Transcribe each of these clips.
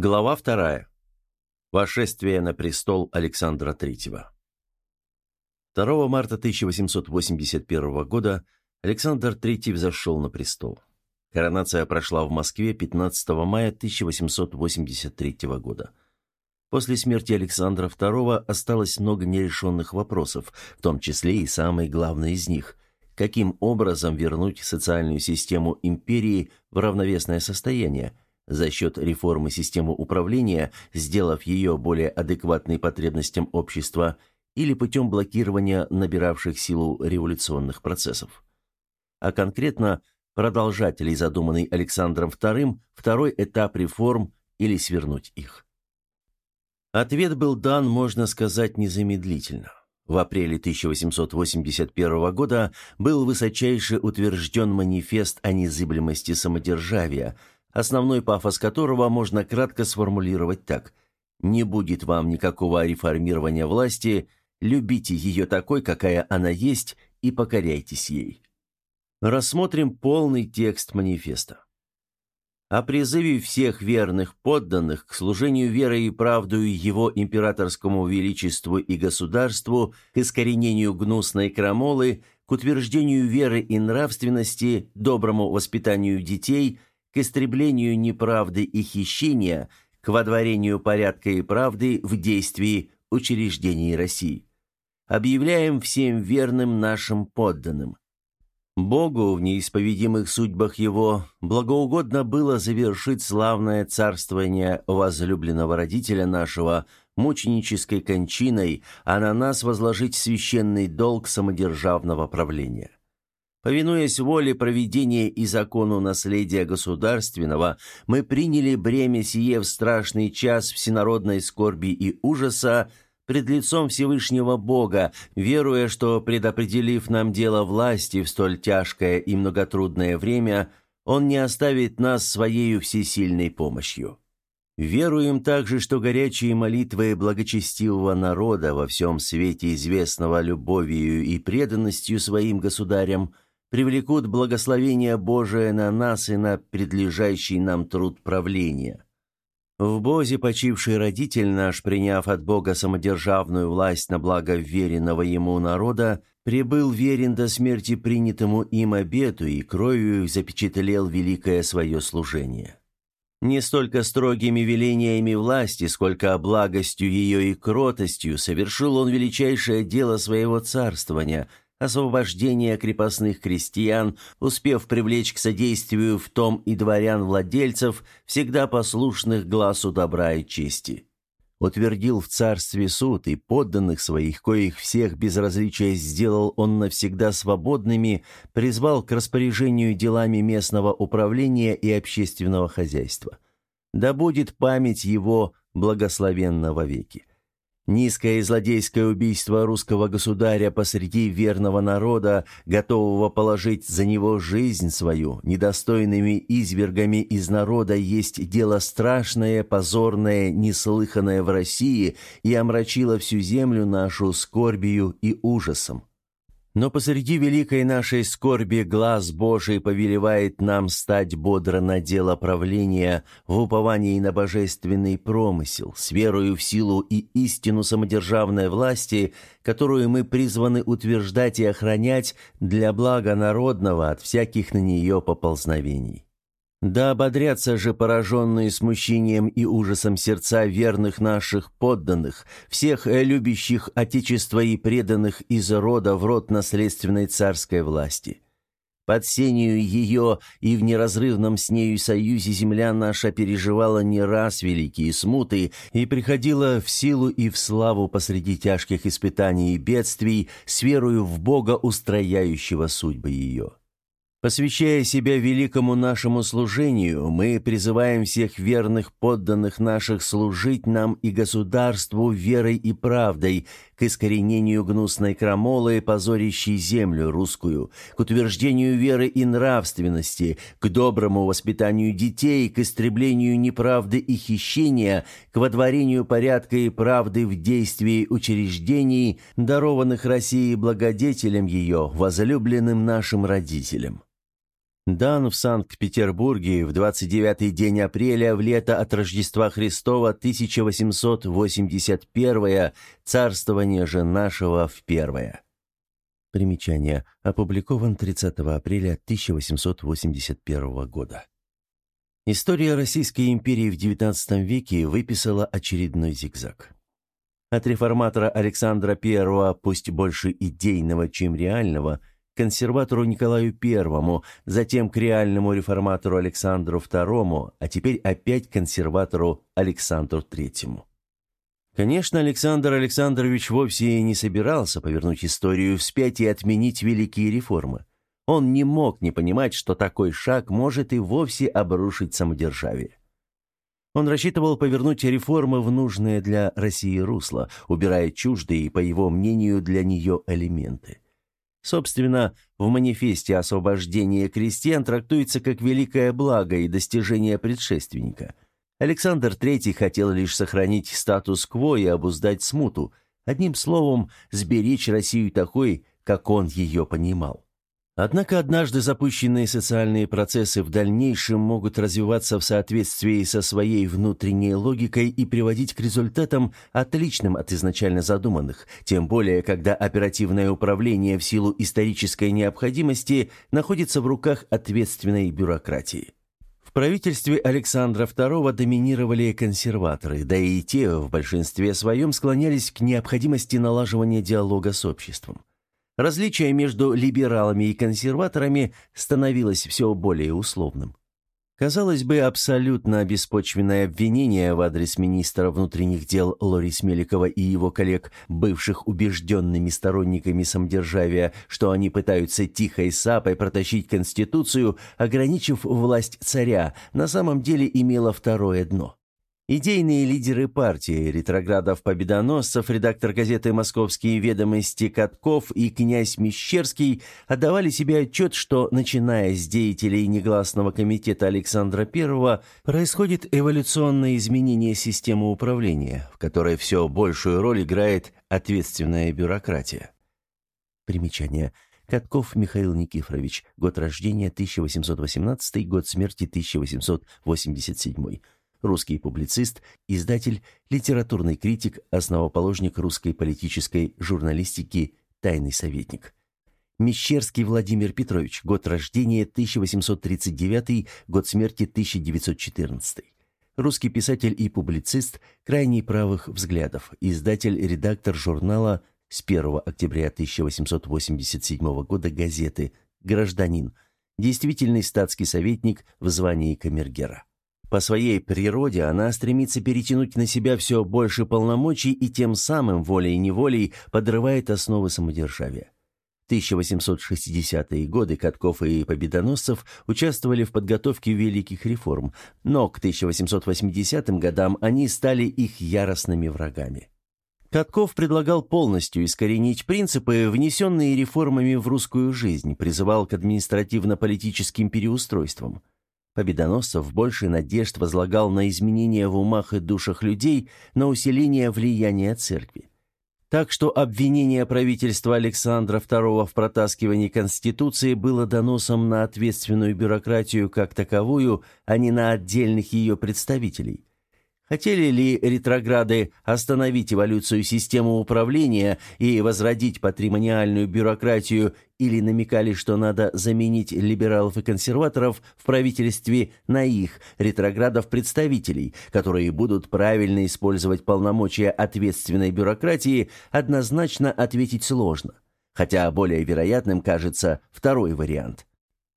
Глава вторая. Вошествие на престол Александра III. 2 марта 1881 года Александр III взошел на престол. Коронация прошла в Москве 15 мая 1883 года. После смерти Александра II осталось много нерешенных вопросов, в том числе и самый главный из них – каким образом вернуть социальную систему империи в равновесное состояние – за счет реформы системы управления, сделав ее более адекватной потребностям общества, или путем блокирования набиравших силу революционных процессов. А конкретно, продолжать ли задуманный Александром II второй этап реформ или свернуть их. Ответ был дан, можно сказать, незамедлительно. В апреле 1881 года был высочайше утвержден манифест о незыблемости самодержавия – основной пафос которого можно кратко сформулировать так. «Не будет вам никакого реформирования власти, любите ее такой, какая она есть, и покоряйтесь ей». Рассмотрим полный текст манифеста. О призыве всех верных подданных к служению верой и правдою его императорскому величеству и государству, к искоренению гнусной крамолы, к утверждению веры и нравственности, доброму воспитанию детей – к истреблению неправды и хищения, к водворению порядка и правды в действии учреждений России. Объявляем всем верным нашим подданным. Богу в неисповедимых судьбах Его благоугодно было завершить славное царствование возлюбленного родителя нашего мученической кончиной, а на нас возложить священный долг самодержавного правления. Повинуясь воле проведения и закону наследия государственного, мы приняли бремя сие в страшный час всенародной скорби и ужаса пред лицом Всевышнего Бога, веруя, что, предопределив нам дело власти в столь тяжкое и многотрудное время, Он не оставит нас Своею всесильной помощью. Веруем также, что горячие молитвы благочестивого народа во всем свете, известного любовью и преданностью своим государям – привлекут благословение Божие на нас и на предлежащий нам труд правления. В Бозе почивший родитель наш, приняв от Бога самодержавную власть на благо веренного ему народа, прибыл верен до смерти принятому им обету и кровью запечатлел великое свое служение. Не столько строгими велениями власти, сколько благостью ее и кротостью совершил он величайшее дело своего царствования – освобождение крепостных крестьян, успев привлечь к содействию в том и дворян-владельцев, всегда послушных глазу добра и чести. Утвердил в царстве суд и подданных своих, коих всех без различия сделал он навсегда свободными, призвал к распоряжению делами местного управления и общественного хозяйства. Да будет память его благословенна веки. Низкое и злодейское убийство русского государя посреди верного народа, готового положить за него жизнь свою, недостойными извергами из народа, есть дело страшное, позорное, неслыханное в России и омрачило всю землю нашу скорбию и ужасом. Но посреди великой нашей скорби глаз Божий повелевает нам стать бодро на дело правления в уповании на божественный промысел, с верою в силу и истину самодержавной власти, которую мы призваны утверждать и охранять для блага народного от всяких на нее поползновений. Да ободрятся же пораженные смущением и ужасом сердца верных наших подданных, всех любящих Отечества и преданных из рода в род наследственной царской власти. Под сенью ее и в неразрывном с нею союзе земля наша переживала не раз великие смуты и приходила в силу и в славу посреди тяжких испытаний и бедствий с верою в Бога, устрояющего судьбы ее. Посвящая себя великому нашему служению, мы призываем всех верных подданных наших служить нам и государству верой и правдой, к искоренению гнусной крамолы, позорящей землю русскую, к утверждению веры и нравственности, к доброму воспитанию детей, к истреблению неправды и хищения, к водворению порядка и правды в действии учреждений, дарованных России благодетелем ее, возлюбленным нашим родителям. Дан в Санкт-Петербурге в 29-й день апреля в лето от Рождества Христова 1881 царствование же нашего в первое. Примечание. Опубликован 30 апреля 1881 года. История Российской империи в XIX веке выписала очередной зигзаг. От реформатора Александра I, пусть больше идейного, чем реального, консерватору Николаю I, затем к реальному реформатору Александру II, а теперь опять консерватору Александру III. Конечно, Александр Александрович вовсе не собирался повернуть историю вспять и отменить великие реформы. Он не мог не понимать, что такой шаг может и вовсе обрушить самодержавие. Он рассчитывал повернуть реформы в нужное для России русло, убирая чуждые, по его мнению, для нее элементы. Собственно, в манифесте освобождения крестьян трактуется как великое благо и достижение предшественника. Александр III хотел лишь сохранить статус-кво и обуздать смуту, одним словом, сберечь Россию такой, как он ее понимал. Однако однажды запущенные социальные процессы в дальнейшем могут развиваться в соответствии со своей внутренней логикой и приводить к результатам, отличным от изначально задуманных, тем более, когда оперативное управление в силу исторической необходимости находится в руках ответственной бюрократии. В правительстве Александра II доминировали консерваторы, да и те в большинстве своем склонялись к необходимости налаживания диалога с обществом. Различие между либералами и консерваторами становилось все более условным. Казалось бы, абсолютно беспочвенное обвинение в адрес министра внутренних дел Лорис Меликова и его коллег, бывших убежденными сторонниками самодержавия, что они пытаются тихой сапой протащить Конституцию, ограничив власть царя, на самом деле имело второе дно. Идейные лидеры партии, ретроградов-победоносцев, редактор газеты «Московские ведомости» Катков и князь Мещерский отдавали себе отчет, что, начиная с деятелей негласного комитета Александра I, происходит эволюционное изменение системы управления, в которой все большую роль играет ответственная бюрократия. Примечание. Катков Михаил Никифорович, год рождения 1818, год смерти 1887 русский публицист, издатель, литературный критик, основоположник русской политической журналистики, тайный советник. Мещерский Владимир Петрович, год рождения 1839, год смерти 1914. Русский писатель и публицист крайне правых взглядов, издатель-редактор журнала с 1 октября 1887 года газеты «Гражданин», действительный статский советник в звании камергера. По своей природе она стремится перетянуть на себя все больше полномочий и тем самым волей-неволей подрывает основы самодержавия. В 1860-е годы Катков и Победоносцев участвовали в подготовке великих реформ, но к 1880 годам они стали их яростными врагами. Катков предлагал полностью искоренить принципы, внесенные реформами в русскую жизнь, призывал к административно-политическим переустройствам – Победоносцев больше надежд возлагал на изменения в умах и душах людей, на усиление влияния церкви. Так что обвинение правительства Александра II в протаскивании Конституции было доносом на ответственную бюрократию как таковую, а не на отдельных ее представителей. Хотели ли ретрограды остановить эволюцию системы управления и возродить патримониальную бюрократию или намекали, что надо заменить либералов и консерваторов в правительстве на их, ретроградов-представителей, которые будут правильно использовать полномочия ответственной бюрократии, однозначно ответить сложно. Хотя более вероятным кажется второй вариант.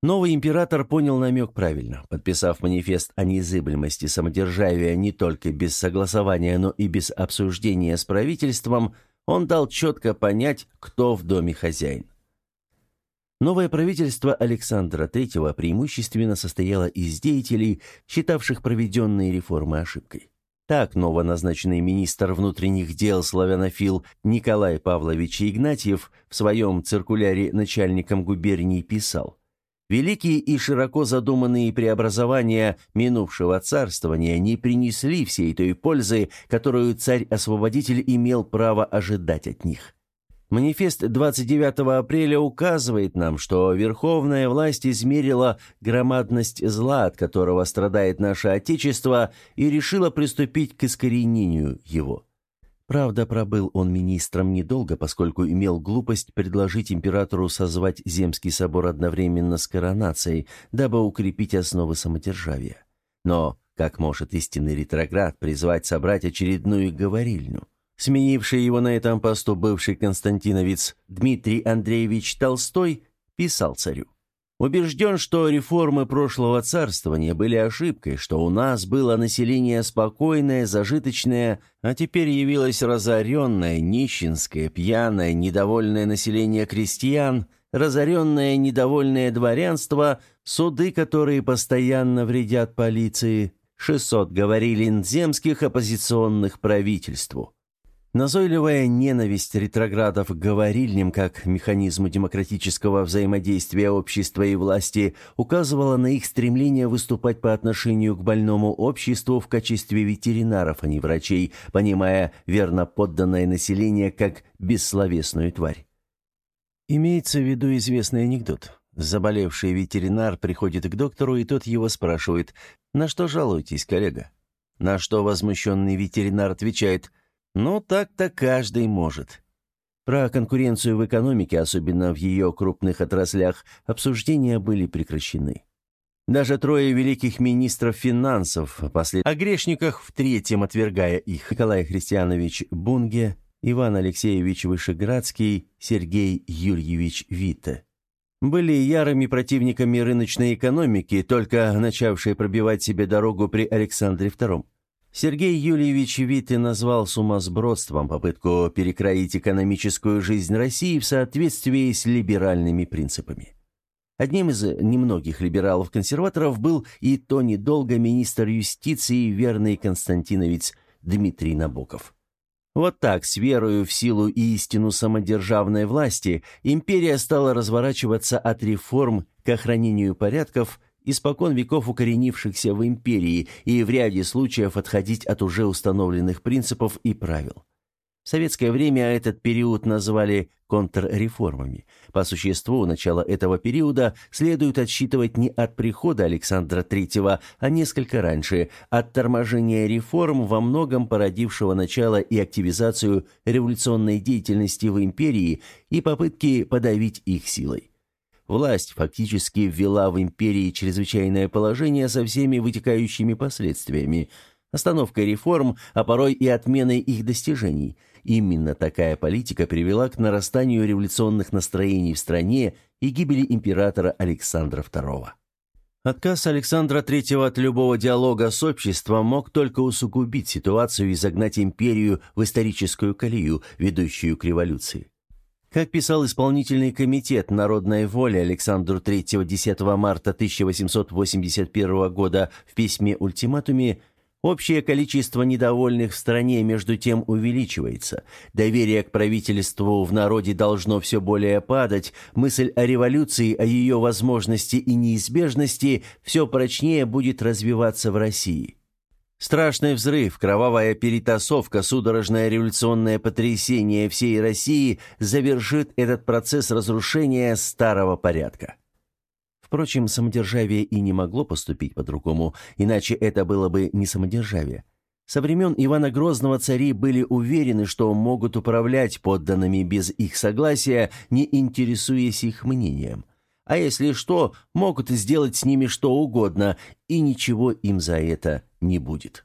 Новый император понял намек правильно, подписав манифест о незыблемости самодержавия не только без согласования, но и без обсуждения с правительством, он дал четко понять, кто в доме хозяин. Новое правительство Александра III преимущественно состояло из деятелей, считавших проведенные реформы ошибкой. Так новоназначенный министр внутренних дел славянофил Николай Павлович Игнатьев в своем циркуляре начальникам губернии писал Великие и широко задуманные преобразования минувшего царствования не принесли всей той пользы, которую царь-освободитель имел право ожидать от них. Манифест 29 апреля указывает нам, что верховная власть измерила громадность зла, от которого страдает наше Отечество, и решила приступить к искоренению его. Правда, пробыл он министром недолго, поскольку имел глупость предложить императору созвать Земский собор одновременно с коронацией, дабы укрепить основы самодержавия. Но как может истинный ретроград призвать собрать очередную говорильню? Сменивший его на этом посту бывший константиновец Дмитрий Андреевич Толстой писал царю. Убежден, что реформы прошлого царствования были ошибкой, что у нас было население спокойное, зажиточное, а теперь явилось разоренное, нищенское, пьяное, недовольное население крестьян, разоренное, недовольное дворянство, суды, которые постоянно вредят полиции, 600 говорили земских оппозиционных правительству. Назойливая ненависть ретроградов к говорильням как механизму демократического взаимодействия общества и власти указывала на их стремление выступать по отношению к больному обществу в качестве ветеринаров, а не врачей, понимая верно подданное население как бессловесную тварь. Имеется в виду известный анекдот. Заболевший ветеринар приходит к доктору, и тот его спрашивает «На что жалуетесь, коллега?» На что возмущенный ветеринар отвечает – ну, так-то каждый может. Про конкуренцию в экономике, особенно в ее крупных отраслях, обсуждения были прекращены. Даже трое великих министров финансов, после о грешниках в третьем отвергая их, Николай Христианович Бунге, Иван Алексеевич Вышеградский, Сергей Юрьевич Витте, были ярыми противниками рыночной экономики, только начавшей пробивать себе дорогу при Александре II. Сергей Юльевич Витте назвал сумасбродством попытку перекроить экономическую жизнь России в соответствии с либеральными принципами. Одним из немногих либералов-консерваторов был и то недолго министр юстиции верный константиновец Дмитрий Набоков. Вот так, с верою в силу и истину самодержавной власти, империя стала разворачиваться от реформ к охранению порядков испокон веков укоренившихся в империи и в ряде случаев отходить от уже установленных принципов и правил. В советское время этот период называли контрреформами. По существу, начало этого периода следует отсчитывать не от прихода Александра III, а несколько раньше, от торможения реформ, во многом породившего начало и активизацию революционной деятельности в империи и попытки подавить их силой. Власть фактически ввела в империи чрезвычайное положение со всеми вытекающими последствиями, остановкой реформ, а порой и отменой их достижений. Именно такая политика привела к нарастанию революционных настроений в стране и гибели императора Александра II. Отказ Александра III от любого диалога с обществом мог только усугубить ситуацию и загнать империю в историческую колею, ведущую к революции. Как писал исполнительный комитет народной воли Александру III 10 марта 1881 года в письме-ультиматуме, общее количество недовольных в стране между тем увеличивается, доверие к правительству в народе должно все более падать, мысль о революции, о ее возможности и неизбежности все прочнее будет развиваться в России. Страшный взрыв, кровавая перетасовка, судорожное революционное потрясение всей России завершит этот процесс разрушения старого порядка. Впрочем, самодержавие и не могло поступить по-другому, иначе это было бы не самодержавие. Со времен Ивана Грозного цари были уверены, что могут управлять подданными без их согласия, не интересуясь их мнением. А если что, могут сделать с ними что угодно, и ничего им за это не будет.